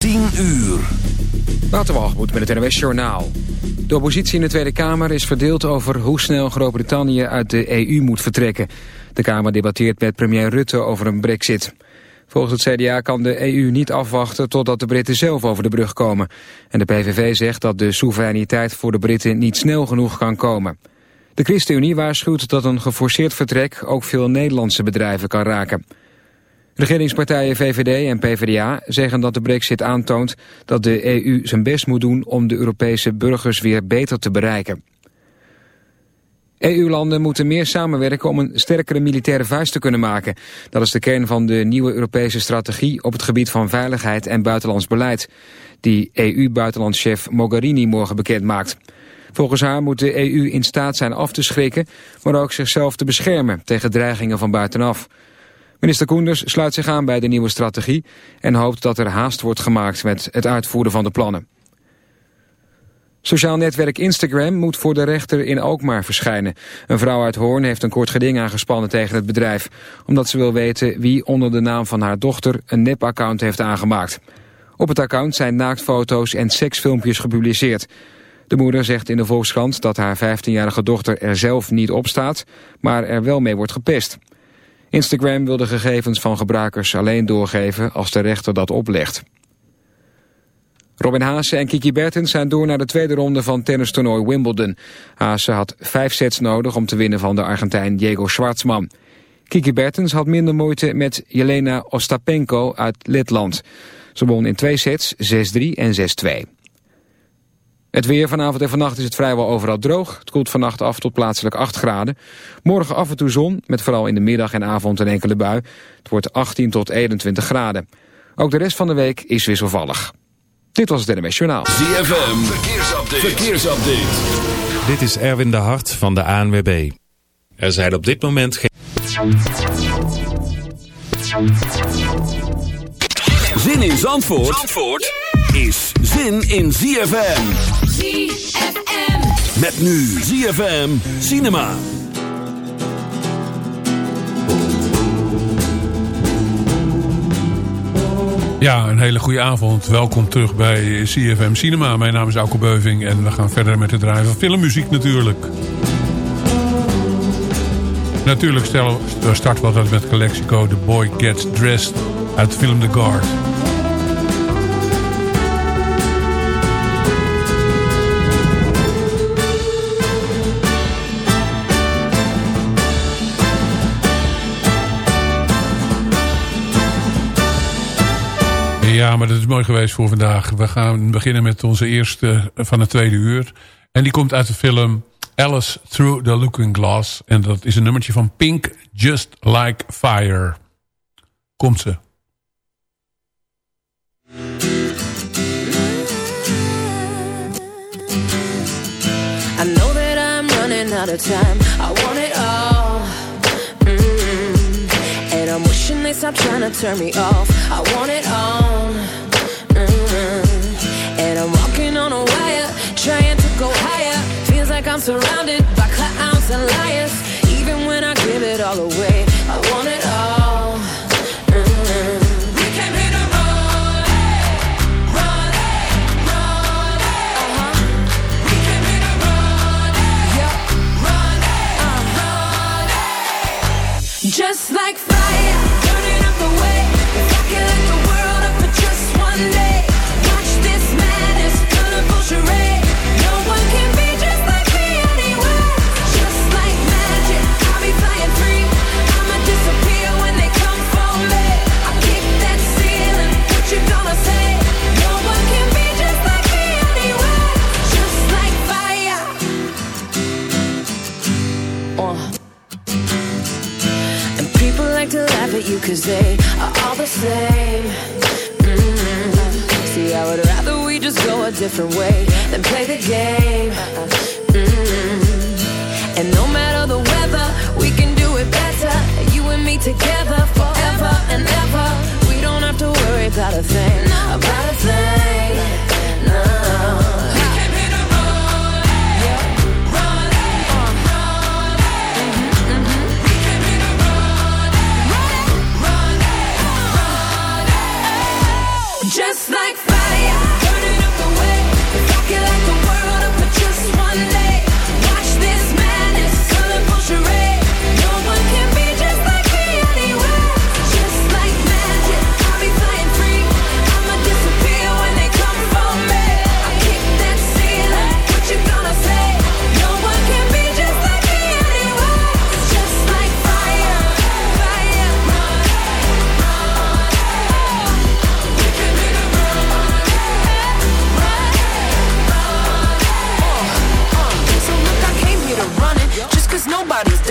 10 uur. Waterwalgemoed met het NWS Journaal. De oppositie in de Tweede Kamer is verdeeld over hoe snel Groot-Brittannië uit de EU moet vertrekken. De Kamer debatteert met premier Rutte over een brexit. Volgens het CDA kan de EU niet afwachten totdat de Britten zelf over de brug komen. En de PVV zegt dat de soevereiniteit voor de Britten niet snel genoeg kan komen. De ChristenUnie waarschuwt dat een geforceerd vertrek ook veel Nederlandse bedrijven kan raken. Regeringspartijen VVD en PvdA zeggen dat de brexit aantoont dat de EU zijn best moet doen om de Europese burgers weer beter te bereiken. EU-landen moeten meer samenwerken om een sterkere militaire vuist te kunnen maken. Dat is de kern van de nieuwe Europese strategie op het gebied van veiligheid en buitenlands beleid. Die EU-buitenlandschef Mogherini morgen bekend maakt. Volgens haar moet de EU in staat zijn af te schrikken, maar ook zichzelf te beschermen tegen dreigingen van buitenaf. Minister Koenders sluit zich aan bij de nieuwe strategie en hoopt dat er haast wordt gemaakt met het uitvoeren van de plannen. Sociaal netwerk Instagram moet voor de rechter in Alkmaar verschijnen. Een vrouw uit Hoorn heeft een kort geding aangespannen tegen het bedrijf... omdat ze wil weten wie onder de naam van haar dochter een nep-account heeft aangemaakt. Op het account zijn naaktfoto's en seksfilmpjes gepubliceerd. De moeder zegt in de Volkskrant dat haar 15-jarige dochter er zelf niet op staat... maar er wel mee wordt gepest. Instagram wil de gegevens van gebruikers alleen doorgeven als de rechter dat oplegt. Robin Haase en Kiki Bertens zijn door naar de tweede ronde van tennistoernooi Wimbledon. Haase had vijf sets nodig om te winnen van de Argentijn Diego Schwartzman. Kiki Bertens had minder moeite met Jelena Ostapenko uit Letland. Ze won in twee sets 6-3 en 6-2. Het weer vanavond en vannacht is het vrijwel overal droog. Het koelt vannacht af tot plaatselijk 8 graden. Morgen af en toe zon, met vooral in de middag en avond een enkele bui. Het wordt 18 tot 21 graden. Ook de rest van de week is wisselvallig. Dit was het NMS Journaal. ZFM, verkeersupdate. verkeersupdate. Dit is Erwin de Hart van de ANWB. Er zijn op dit moment geen... Zin in Zandvoort? Zandvoort? Is zin in ZFM. ZFM. Met nu ZFM Cinema. Ja, een hele goede avond. Welkom terug bij CFM Cinema. Mijn naam is Auke Beuving en we gaan verder met het draaien van filmmuziek natuurlijk. Natuurlijk stellen we starten we altijd met Calexico The Boy Gets Dressed uit de film The Guard. Ja, maar dat is mooi geweest voor vandaag. We gaan beginnen met onze eerste van het tweede uur. En die komt uit de film Alice Through the Looking Glass. En dat is een nummertje van Pink, Just Like Fire. Komt ze. I know that I'm running out of time. I want it all. Mm And I'm wishing they stop trying to turn me off. I want it on. Trying to go higher. Feels like I'm surrounded by clowns and liars. Even when I give it all away, I want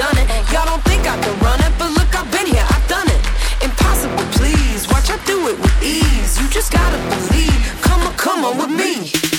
stunning. Y'all don't think I can run it, but look, I've been here, I've done it. Impossible, please. Watch, I do it with ease. You just gotta believe. Come on, come on with me.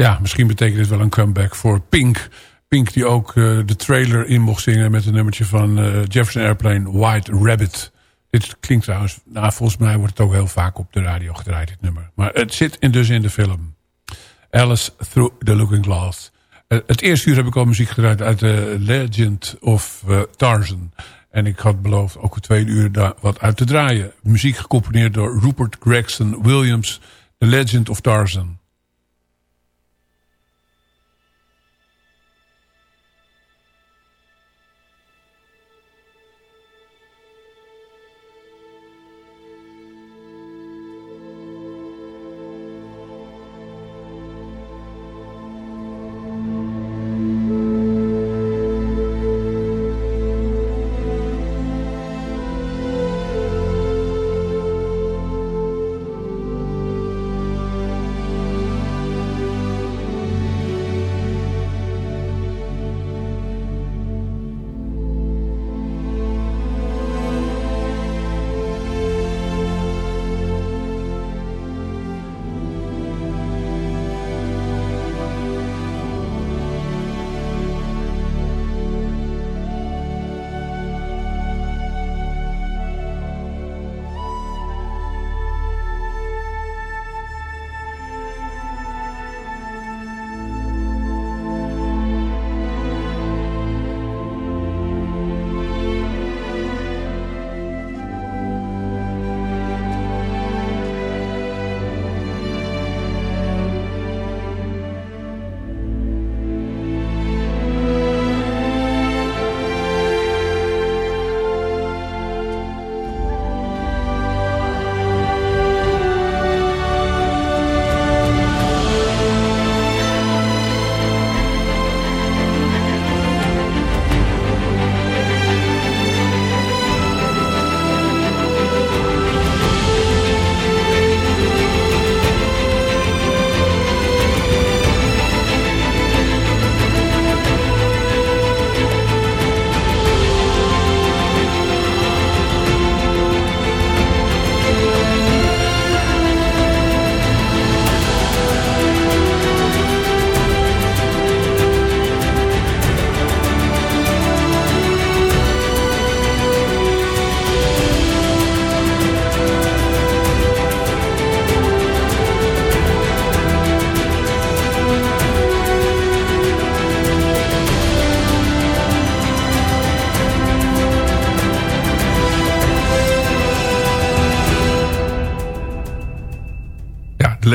Ja, misschien betekent dit wel een comeback voor Pink. Pink die ook eh, de trailer in mocht zingen met een nummertje van eh, Jefferson Airplane, White Rabbit. Dit klinkt trouwens, nou, volgens mij wordt het ook heel vaak op de radio gedraaid, dit nummer. Maar het zit in, dus in de film. Alice Through the Looking Glass. Eh, het eerste uur heb ik al muziek gedraaid uit The Legend of Tarzan. En ik had beloofd ook een tweede uur daar wat uit te draaien. Muziek gecomponeerd door Rupert Gregson Williams, The Legend of Tarzan.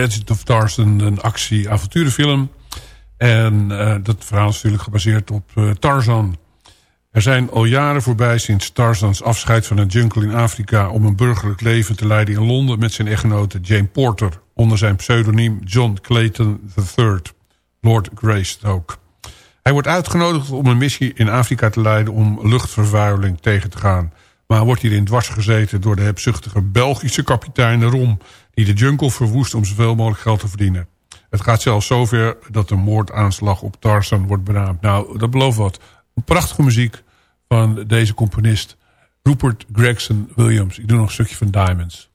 Legend of Tarzan, een actie-avonturenfilm. En eh, dat verhaal is natuurlijk gebaseerd op eh, Tarzan. Er zijn al jaren voorbij sinds Tarzans afscheid van een jungle in Afrika... om een burgerlijk leven te leiden in Londen met zijn echtgenote Jane Porter... onder zijn pseudoniem John Clayton III, Lord Greystoke. Hij wordt uitgenodigd om een missie in Afrika te leiden... om luchtvervuiling tegen te gaan. Maar wordt hierin dwars gezeten door de hebzuchtige Belgische kapitein Rom... die de jungle verwoest om zoveel mogelijk geld te verdienen. Het gaat zelfs zover dat een moordaanslag op Tarzan wordt benaamd. Nou, dat belooft wat. Prachtige muziek van deze componist Rupert Gregson Williams. Ik doe nog een stukje van Diamonds.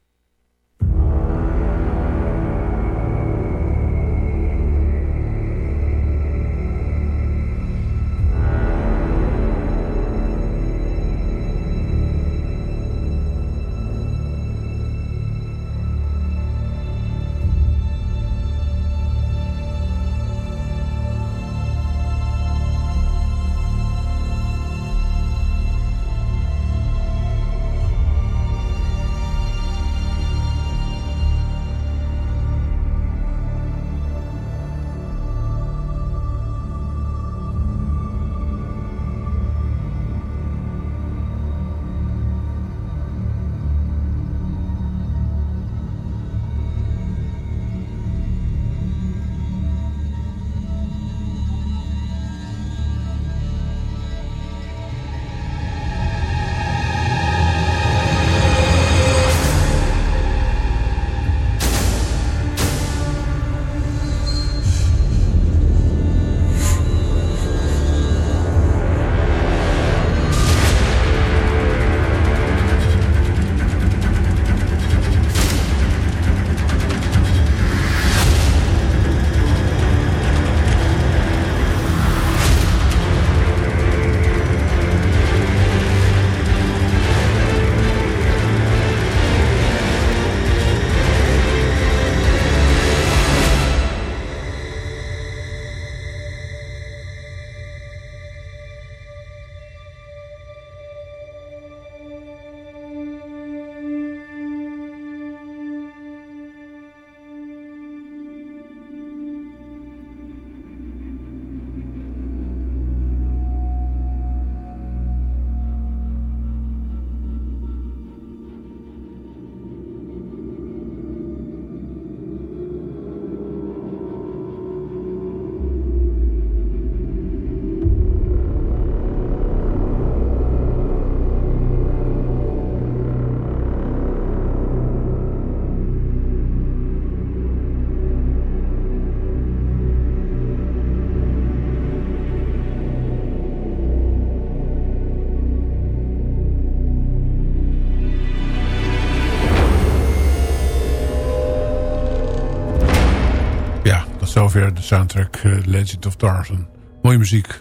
Zover de soundtrack Legend of Tarzan. Mooie muziek.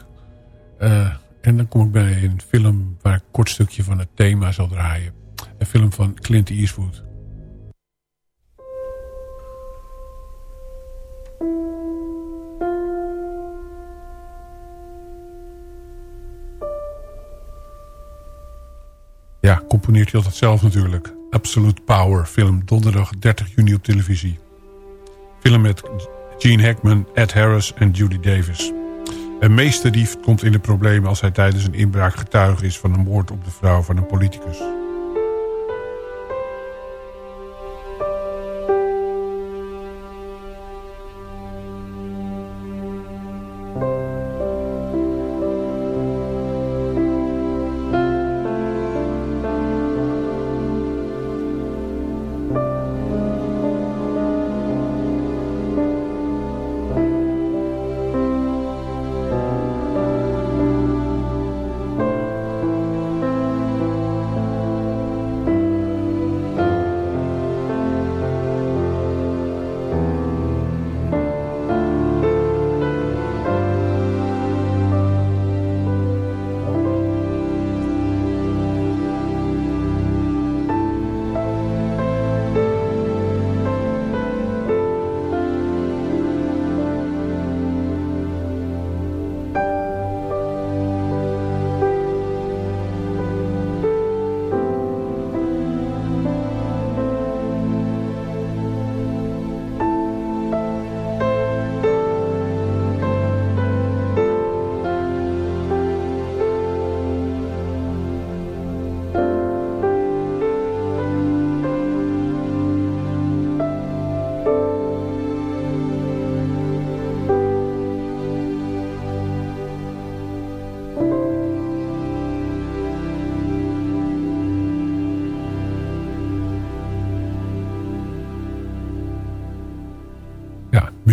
en dan kom ik bij een film waar ik een kort stukje van het thema zal draaien. Een film van Clint Eastwood. Ja, componeert hij altijd zelf natuurlijk. Absolute Power, film donderdag 30 juni op televisie. Film met Gene Hackman, Ed Harris en Judy Davis. Een meesterdief komt in de problemen als hij tijdens een inbraak getuige is... van een moord op de vrouw van een politicus.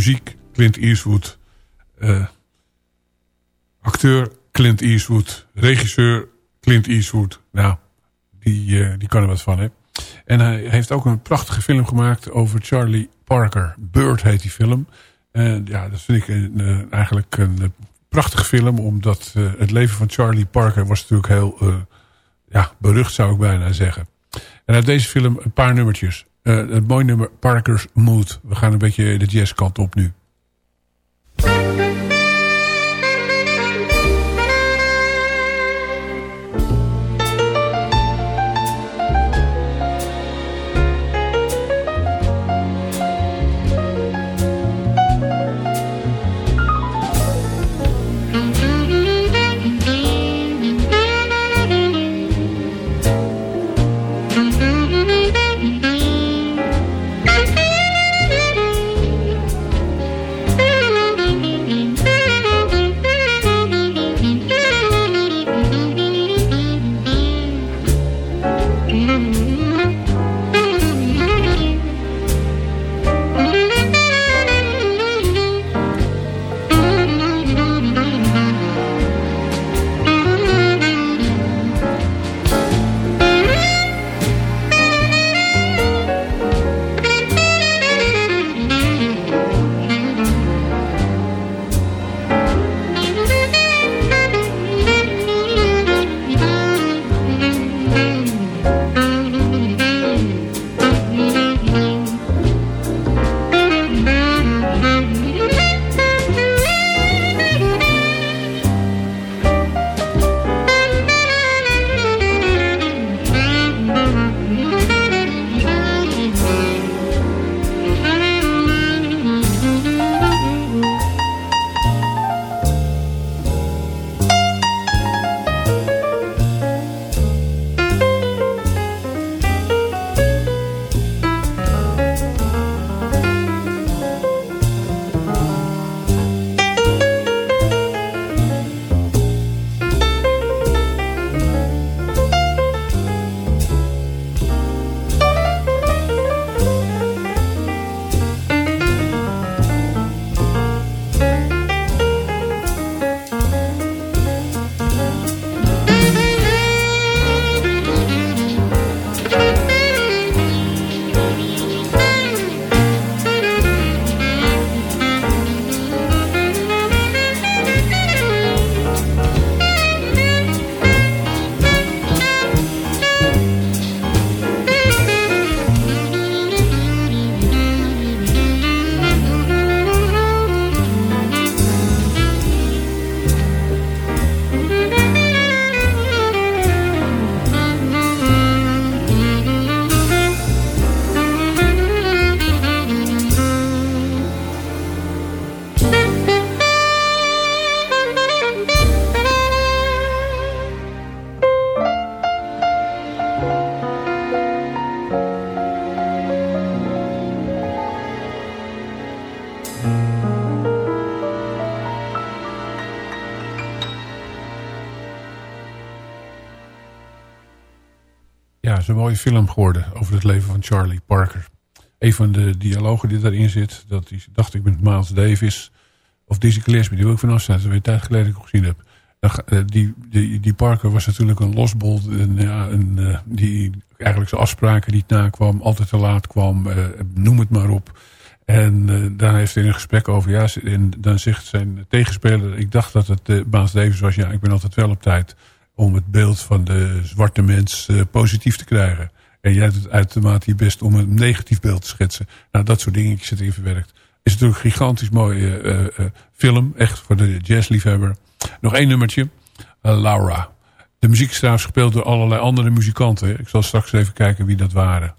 Muziek Clint Eastwood. Uh, acteur Clint Eastwood. Regisseur Clint Eastwood. Nou, die, uh, die kan er wat van, hè. En hij heeft ook een prachtige film gemaakt over Charlie Parker. Bird heet die film. En ja, dat vind ik een, uh, eigenlijk een prachtige film. Omdat het leven van Charlie Parker was natuurlijk heel ja, berucht, zou ik bijna zeggen. En uit deze film een paar nummertjes. Uh, het mooie nummer Parker's Mood. We gaan een beetje de jazzkant op nu. Ja, is een mooie film geworden over het leven van Charlie Parker. Een van de dialogen die daarin zit, dat is, dacht ik met Miles Davis of Dizzy Gillespie, die wil ik vanaf staan. Dat is een tijd geleden ik gezien heb. Eh, die, die, die Parker was natuurlijk een losbol. Een, een, uh, die eigenlijk zijn afspraken niet nakwam. Altijd te laat kwam. Uh, noem het maar op. En uh, daar heeft hij een gesprek over. Ja, en dan zegt zijn tegenspeler. Ik dacht dat het uh, Baas Davis was. Ja, ik ben altijd wel op tijd. Om het beeld van de zwarte mens positief te krijgen. En jij doet uitermate je best om een negatief beeld te schetsen. Nou, dat soort dingetjes zitten in verwerkt. Is natuurlijk een gigantisch mooie film. Echt voor de jazzliefhebber. Nog één nummertje. Laura. De muziek is trouwens gespeeld door allerlei andere muzikanten. Ik zal straks even kijken wie dat waren.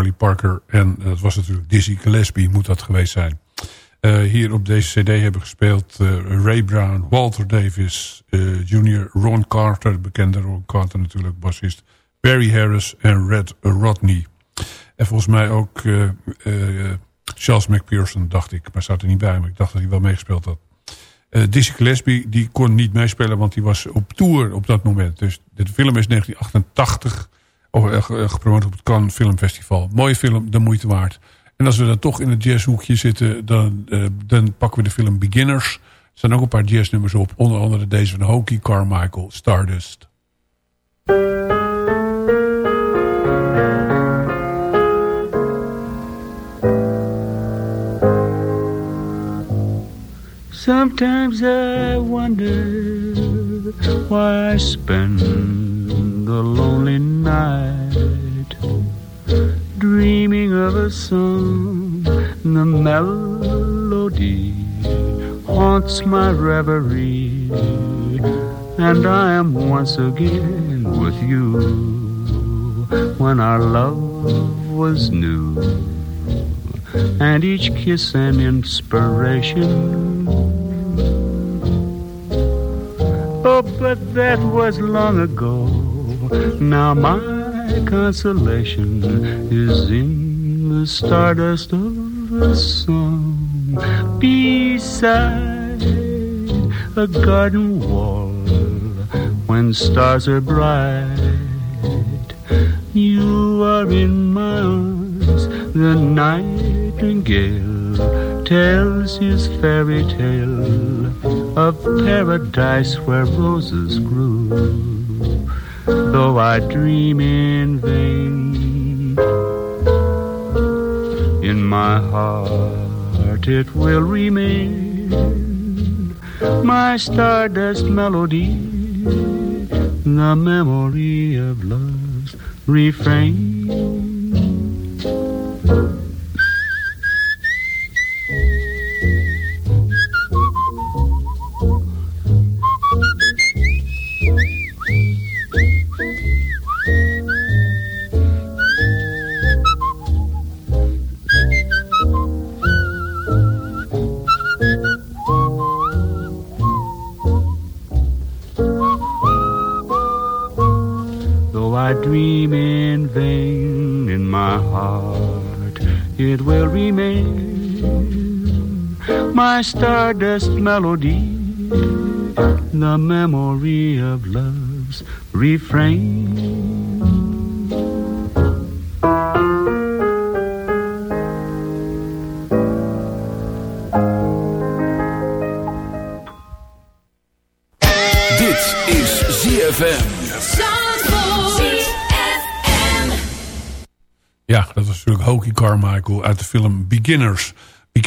Charlie Parker en dat was natuurlijk Dizzy Gillespie moet dat geweest zijn. Uh, hier op deze cd hebben gespeeld Ray Brown, Walter Davis Jr., Ron Carter, bekende Ron Carter natuurlijk, bassist, Barry Harris en Red Rodney. En volgens mij ook Charles McPherson, dacht ik, maar staat er niet bij, maar ik dacht dat hij wel meegespeeld had. Dizzy Gillespie die kon niet meespelen, want die was op tour op dat moment. Dus de film is 1988 gepromoot op het Cannes Filmfestival. Mooie film, de moeite waard. En als we dan toch in het jazzhoekje zitten, dan, dan pakken we de film Beginners. Er staan ook een paar jazznummers op, onder andere deze van Hokie Carmichael, Stardust. Sometimes I wonder why I spend the lonely night dreaming of a song. The melody haunts my reverie, and I am once again with you when our love was new and each kiss an inspiration. Oh, but that was long ago. Now my consolation is in the stardust of a song beside a garden wall when stars are bright. You are in my arms the nightingale tells his fairy tale of paradise where roses grew. Though I dream in vain, in my heart it will remain my stardust melody, the memory of love's refrain. My stardust melody, the memory of love's refrain. Dit is ZFM. Ja, dat was natuurlijk Hokie Carmichael uit de film Beginners.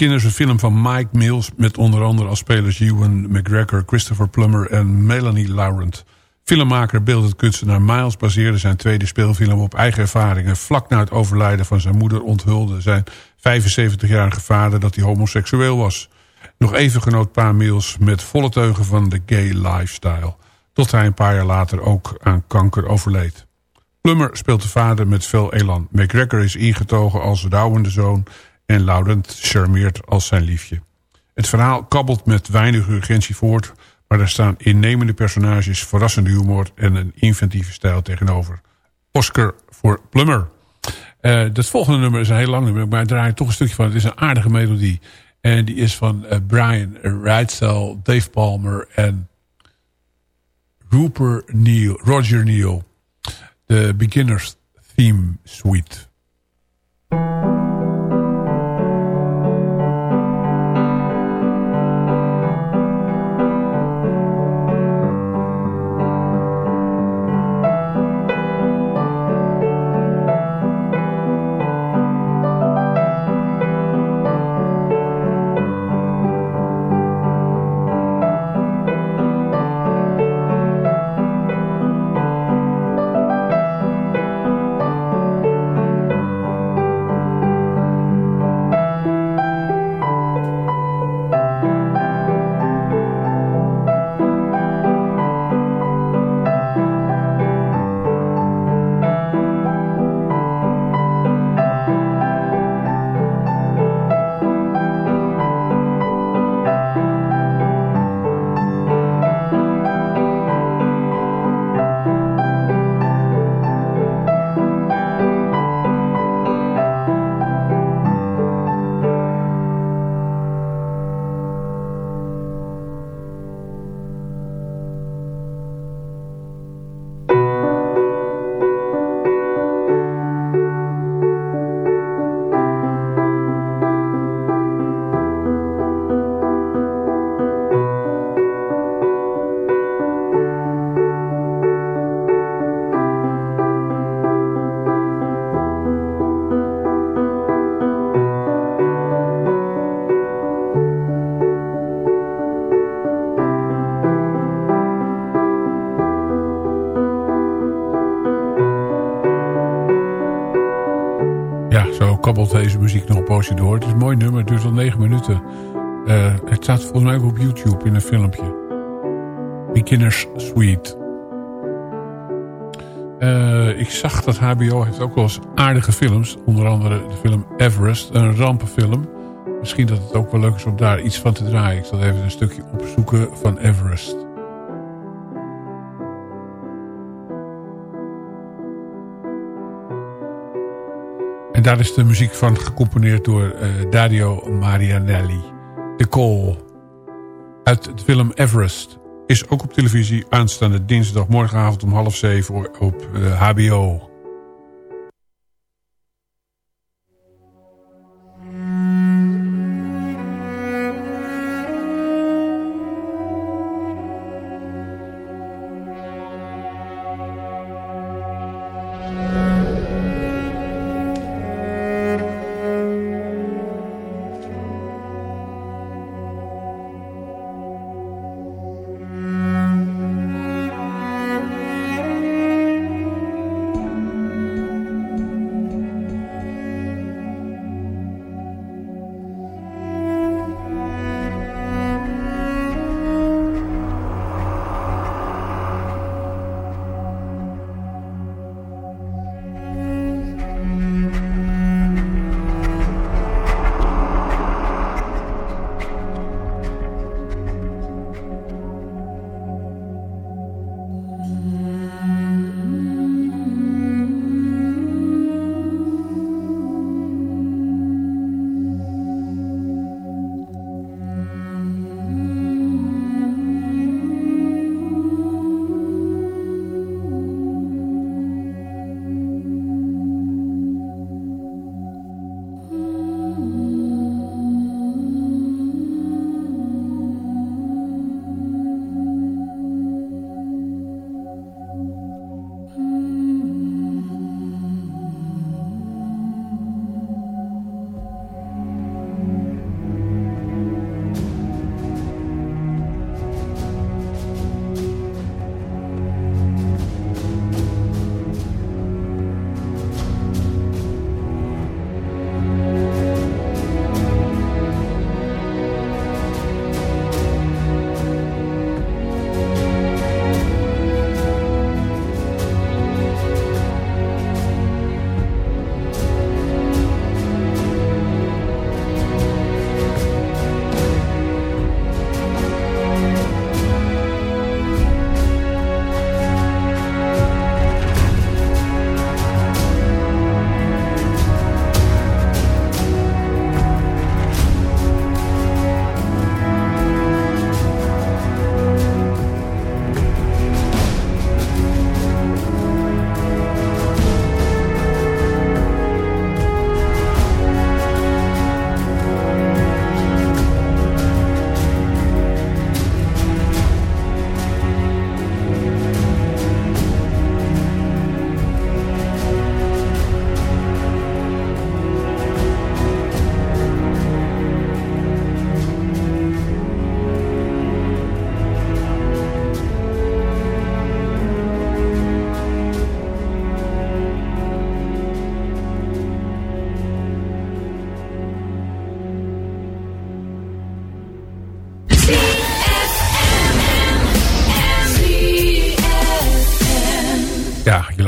Beginners een film van Mike Mills... met onder andere als spelers Ewan McGregor, Christopher Plummer en Melanie Laurent. Filmmaker, beeldend kunstenaar Miles baseerde zijn tweede speelfilm op eigen ervaringen. Vlak na het overlijden van zijn moeder onthulde zijn 75-jarige vader dat hij homoseksueel was. Nog even genoot Pa Mills met volle teugen van de gay lifestyle. Tot hij een paar jaar later ook aan kanker overleed. Plummer speelt de vader met veel elan. McGregor is ingetogen als rouwende zoon en Laurent charmeert als zijn liefje. Het verhaal kabbelt met weinig urgentie voort... maar er staan innemende personages, verrassende humor... en een inventieve stijl tegenover. Oscar voor Plummer. Uh, dat volgende nummer is een heel lang nummer... maar ik draai toch een stukje van. Het is een aardige melodie. En die is van uh, Brian Reitzel, Dave Palmer en Rupert Neal, Roger Neal. De Beginners Theme Suite. Door. Het is een mooi nummer, het duurt al negen minuten. Uh, het staat volgens mij ook op YouTube in een filmpje. Beginners Suite. Uh, ik zag dat HBO heeft ook wel eens aardige films. Onder andere de film Everest, een rampenfilm. Misschien dat het ook wel leuk is om daar iets van te draaien. Ik zal even een stukje opzoeken van Everest. En daar is de muziek van gecomponeerd door uh, Dario Marianelli. De Call. Uit de film Everest. Is ook op televisie aanstaande dinsdag morgenavond om half zeven op HBO.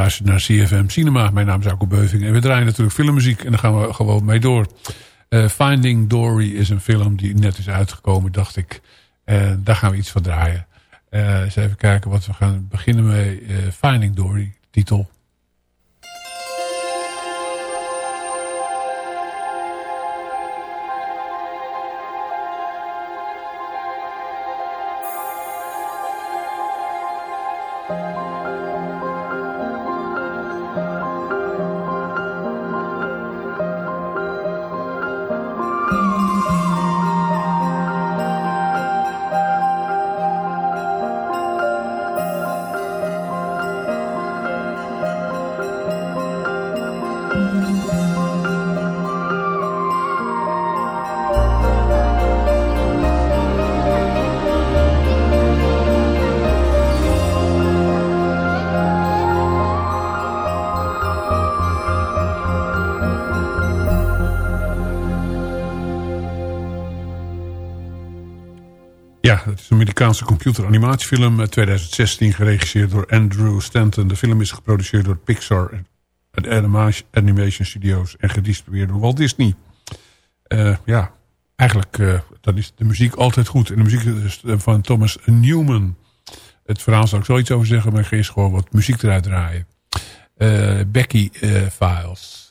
luistert naar CFM Cinema. Mijn naam is Alko Beuving. En we draaien natuurlijk filmmuziek. En daar gaan we gewoon mee door. Eh, Finding Dory is een film die net is uitgekomen, dacht ik. En daar gaan we iets van draaien. Uh, eens even kijken wat we gaan beginnen met. Finding Dory, titel. Ja, het is een Amerikaanse computeranimatiefilm uit 2016 geregisseerd door Andrew Stanton. De film is geproduceerd door Pixar en Animation Studios en gedistribueerd door Walt Disney. Uh, ja, eigenlijk uh, is de muziek altijd goed. En de muziek is van Thomas Newman. Het verhaal zal ik zoiets over zeggen, maar ik ga gewoon wat muziek eruit draaien. Uh, Becky Files.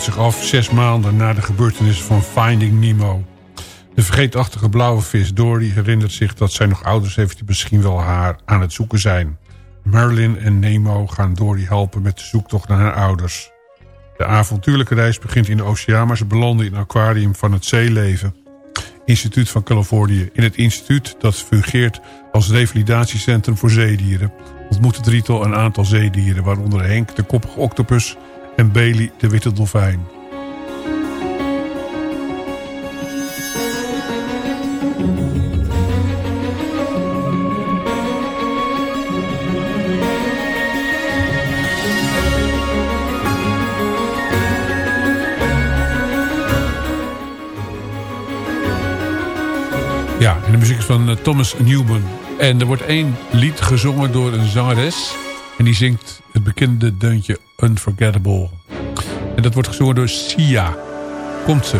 Speelt zich af zes maanden na de gebeurtenissen van Finding Nemo. De vergeetachtige blauwe vis Dory herinnert zich dat zij nog ouders heeft... die misschien wel haar aan het zoeken zijn. Marilyn en Nemo gaan Dory helpen met de zoektocht naar haar ouders. De avontuurlijke reis begint in de oceaan... maar ze belanden in een aquarium van het zeeleven. Instituut van Californië. In het instituut, dat fungeert als revalidatiecentrum voor zeedieren... ontmoet het drietal een aantal zeedieren... waaronder Henk, de koppige octopus en Bailey de witte dolfijn. Ja, en de muziek is van eh, Thomas Newman. En er wordt één lied gezongen door een zangeres. En die zingt het bekende deuntje Unforgettable. En dat wordt gezongen door Sia. Komt ze.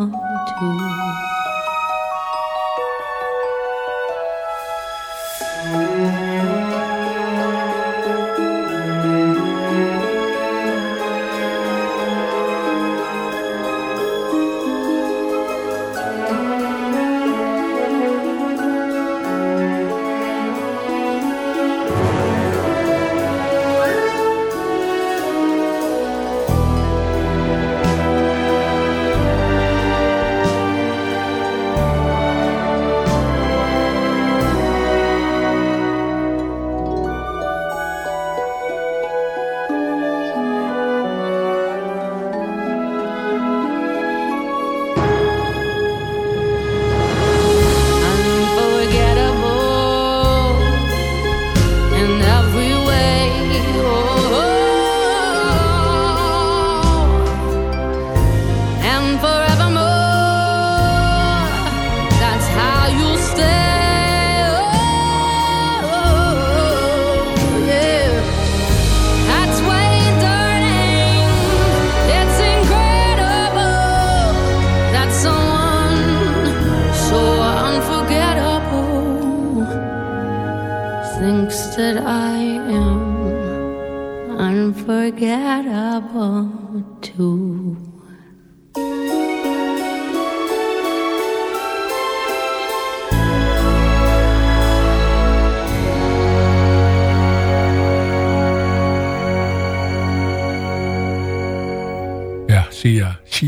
Unforgettable too.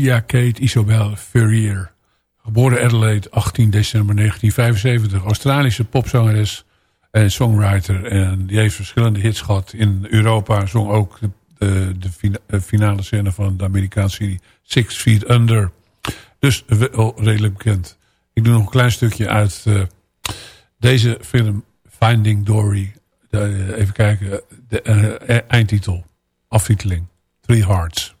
Sia Kate Isobel Ferrier. Geboren Adelaide, 18 december 1975. Australische popzangeres en songwriter. En die heeft verschillende hits gehad in Europa. Zong ook de, de, de de finale scène van de Amerikaanse serie Six Feet Under. Dus wel redelijk bekend. Ik doe nog een klein stukje uit eh, deze film Finding Dory. De- even kijken, de eh, eindtitel. Aftiteling. Three Hearts.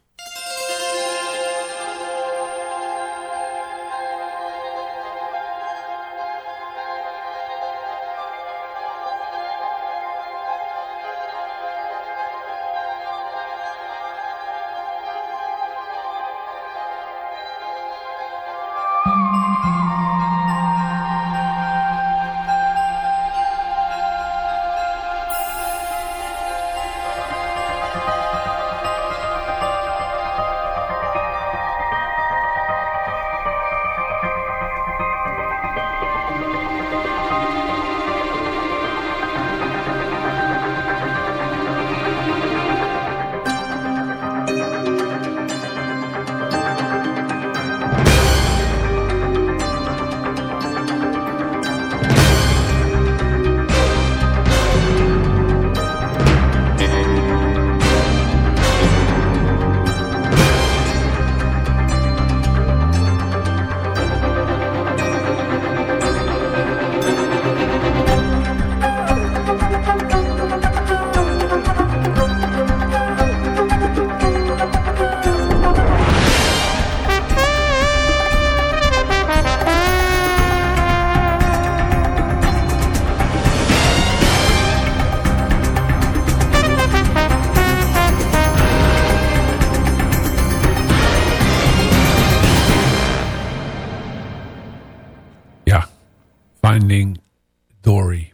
Finding Dory.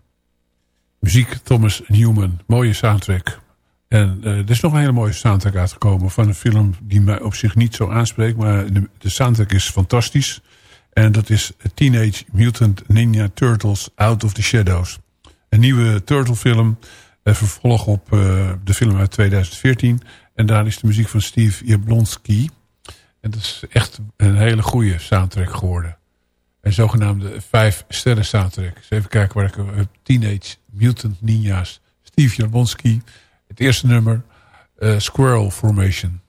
Muziek Thomas Newman. Mooie soundtrack. En eh, er is nog een hele mooie soundtrack uitgekomen van een film die mij op zich niet zo aanspreekt. Maar de, de soundtrack is fantastisch. En dat is Teenage Mutant Ninja Turtles Out of the Shadows. Een nieuwe Turtle film. Een vervolg op eh, de film uit 2014. En daar is de muziek van Steve Jablonski. En dat is echt een hele goede soundtrack geworden. Zogenaamde vijf sterren soundtrack. Dus even kijken waar ik heb. Teenage Mutant Ninja's. Steve Jablonski. Het eerste nummer. eh, Squirrel Formation.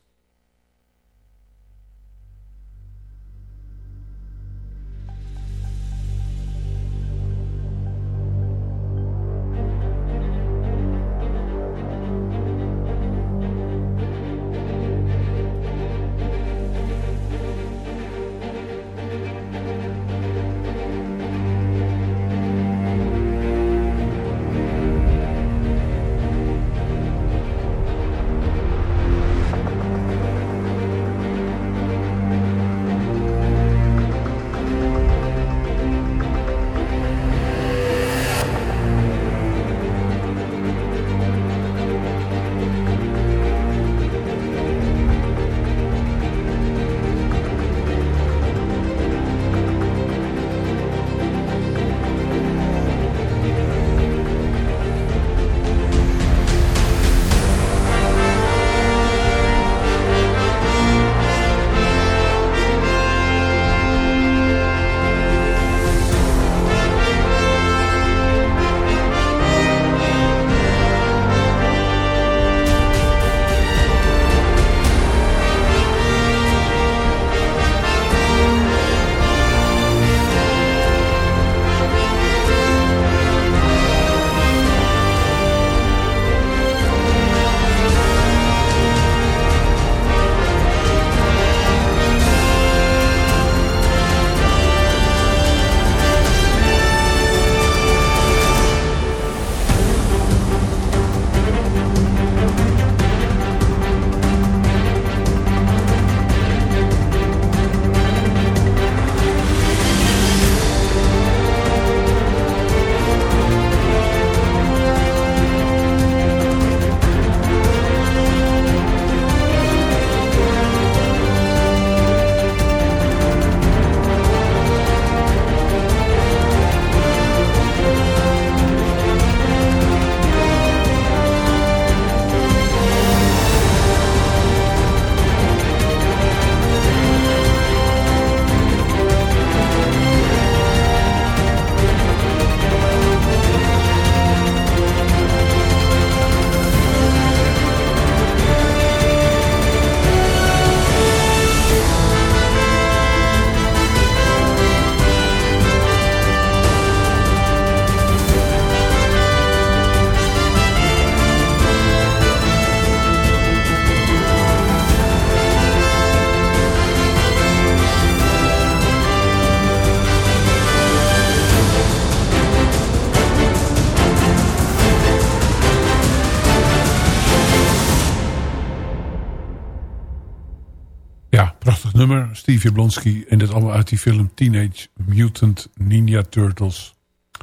Steve Jablonski. En dit allemaal uit die film Teenage Mutant Ninja Turtles.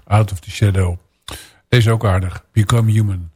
Out of the Shadow. Deze ook aardig. Become Human.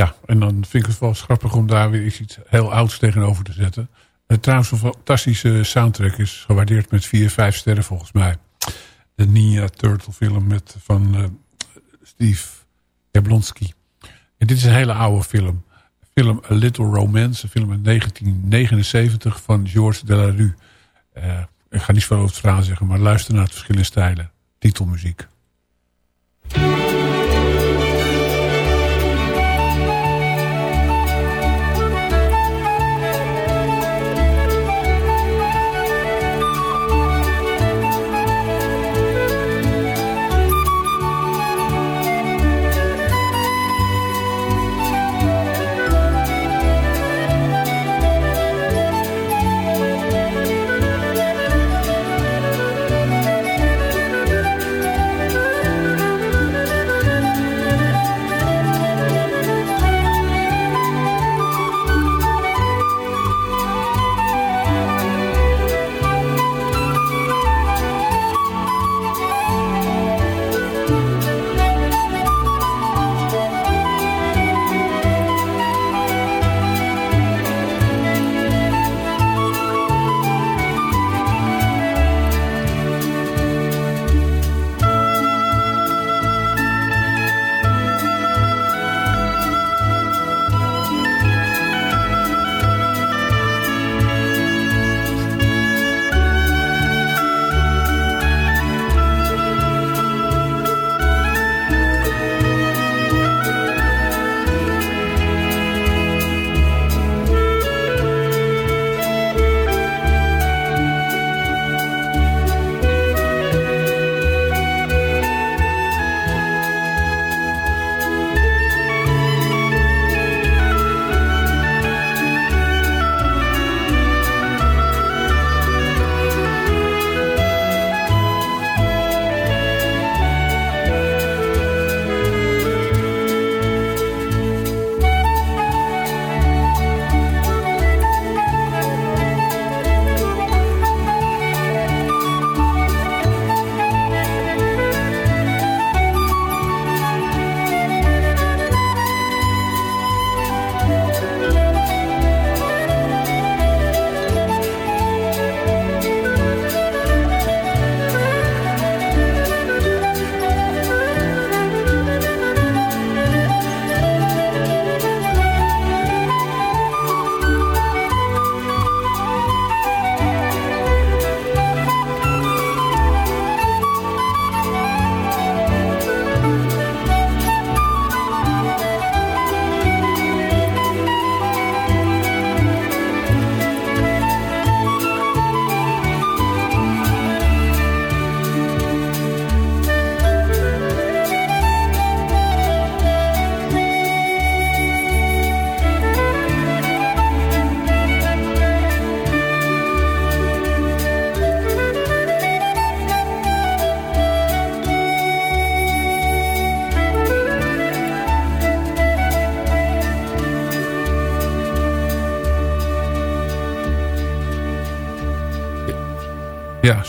Ja, en dan vind ik het wel grappig om daar weer iets heel ouds tegenover te zetten. Het trouwens een fantastische soundtrack is gewaardeerd met 4, 5 sterren volgens mij. De Ninja Turtle film met, van uh, Steve Jablonski. En dit is een hele oude film. Film A Little Romance, een film uit 1979 van Georges Delarue. Uh, ik ga niet zoveel over het verhaal zeggen, maar luister naar het verschillende stijlen. Titelmuziek.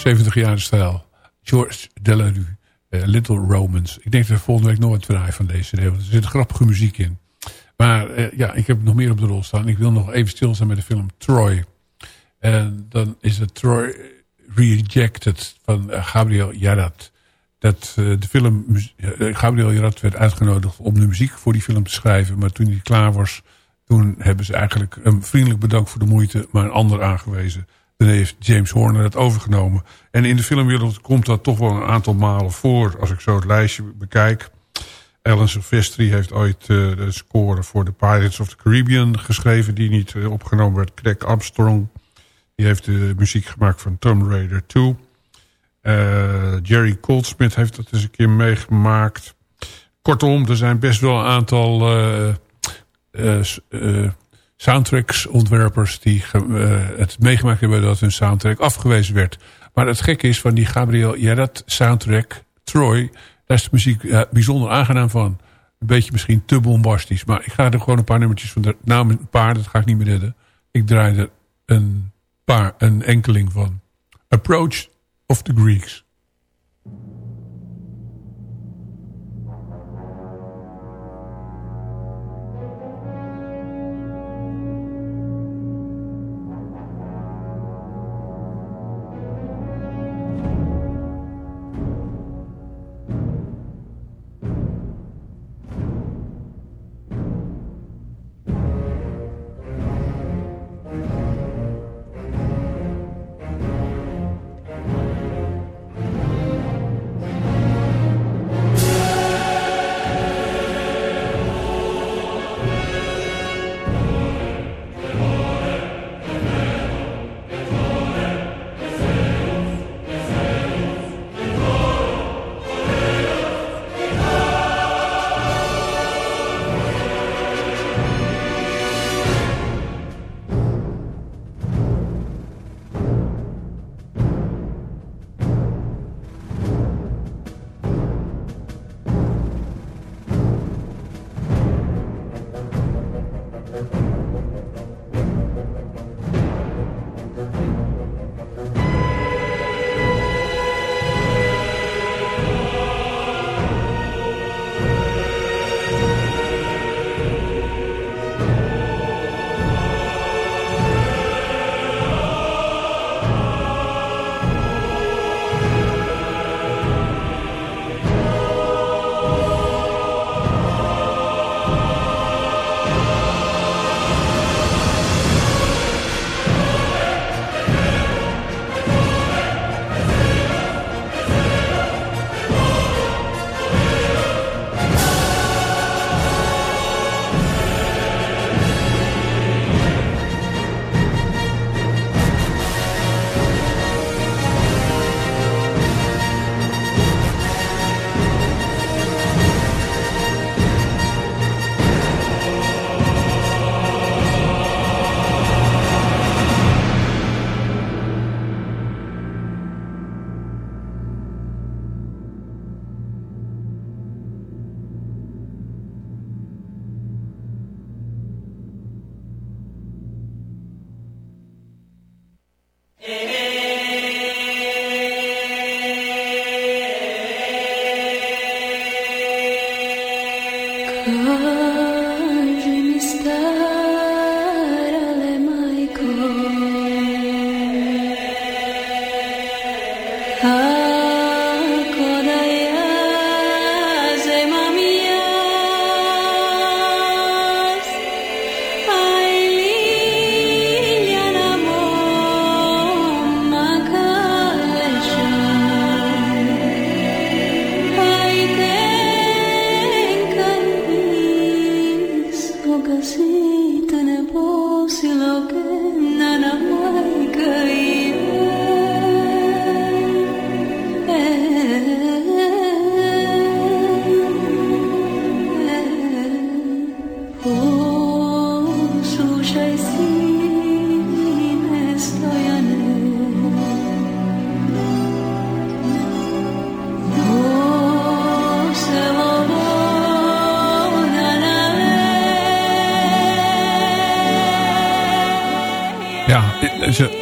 70 jaar stijl. George Delarue, uh, Little Romans. Ik denk dat ik volgende week nog wat draaien van deze deel. Er zit grappige muziek in. Maar uh, ja, ik heb nog meer op de rol staan. Ik wil nog even stilstaan met de film Troy. En dan is het Troy Rejected van uh, Gabriel Yarat. Dat de film, Gabriel Yarat werd uitgenodigd om de muziek voor die film te schrijven. Maar toen hij klaar was, toen hebben ze eigenlijk hem vriendelijk bedankt voor de moeite, maar een ander aangewezen. Dan heeft James Horner het overgenomen. En in de filmwereld komt dat toch wel een aantal malen voor. Als ik zo het lijstje bekijk. Alan Silvestri heeft ooit uh, de score voor The Pirates of the Caribbean geschreven. Die niet uh, opgenomen werd. Craig Armstrong. Die heeft de muziek gemaakt van Tomb Raider 2. Uh, Jerry Goldsmith heeft dat eens een keer meegemaakt. Kortom, er zijn best wel een aantal soundtracks ontwerpers die uh, het meegemaakt hebben dat hun soundtrack afgewezen werd. Maar het gekke is van die Gabriel Yarat soundtrack, Troy, daar is de muziek bijzonder aangenaam van. Een beetje misschien te bombastisch. Maar ik ga er gewoon een paar nummertjes van. De, nou, een paar, dat ga ik niet meer redden. Ik draai er een paar, een enkeling van. Approach of the Greeks.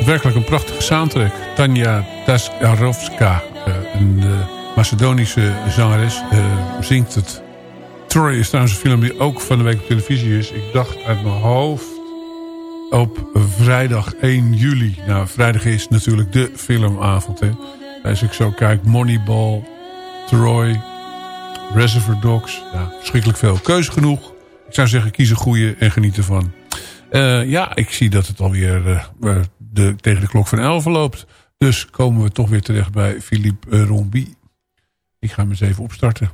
Werkelijk een prachtige soundtrack. Tanja Taskarovska, eh, een eh, Macedonische zangeres, eh, zingt het. Troy is trouwens een film die ook van de week op televisie is. Ik dacht uit mijn hoofd op vrijdag 1 juli. Nou, vrijdag is natuurlijk de filmavond. Hè. Als ik zo kijk, Moneyball, Troy, Reservoir Dogs. Ja, verschrikkelijk veel. Keuze genoeg. Ik zou zeggen, kies een goede en geniet ervan. Ja, ik zie dat het alweer eh, de, tegen de klok van 11 loopt. Dus komen we toch weer terecht bij Philippe uh, Rombi. Ik ga hem eens even opstarten.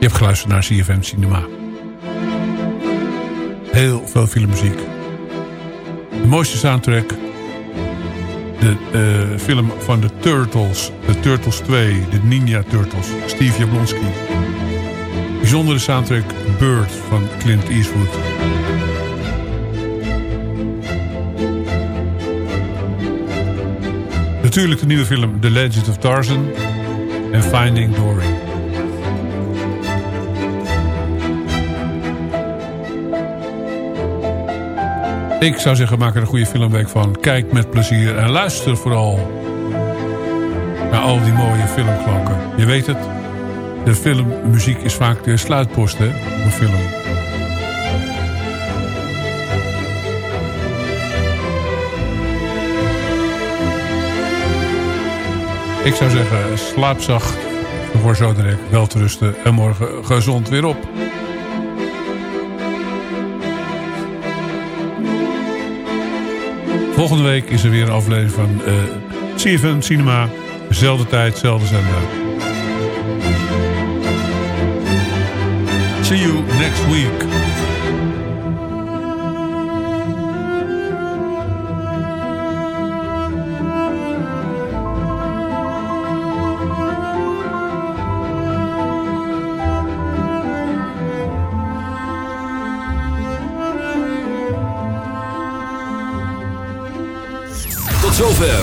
Je hebt geluisterd naar CFM Cinema. Heel veel filmmuziek. De mooiste soundtrack de eh, film van de Turtles. De Turtles 2. De Ninja Turtles. Steve Jablonski. Bijzondere soundtrack Bird van Clint Eastwood. Natuurlijk de nieuwe film The Legend of Tarzan. En Finding Dory. Ik zou zeggen, maak er een goede filmweek van. Kijk met plezier en luister vooral naar al die mooie filmklanken. Je weet het, de filmmuziek is vaak de sluitpost hè, op een film. Ik zou zeggen, slaap zacht. Voor zo direct wel te rusten en morgen gezond weer op. Volgende week is er weer een aflevering van uh, CFM Cinema. Zelfde tijd, zelfde zender. See you next week.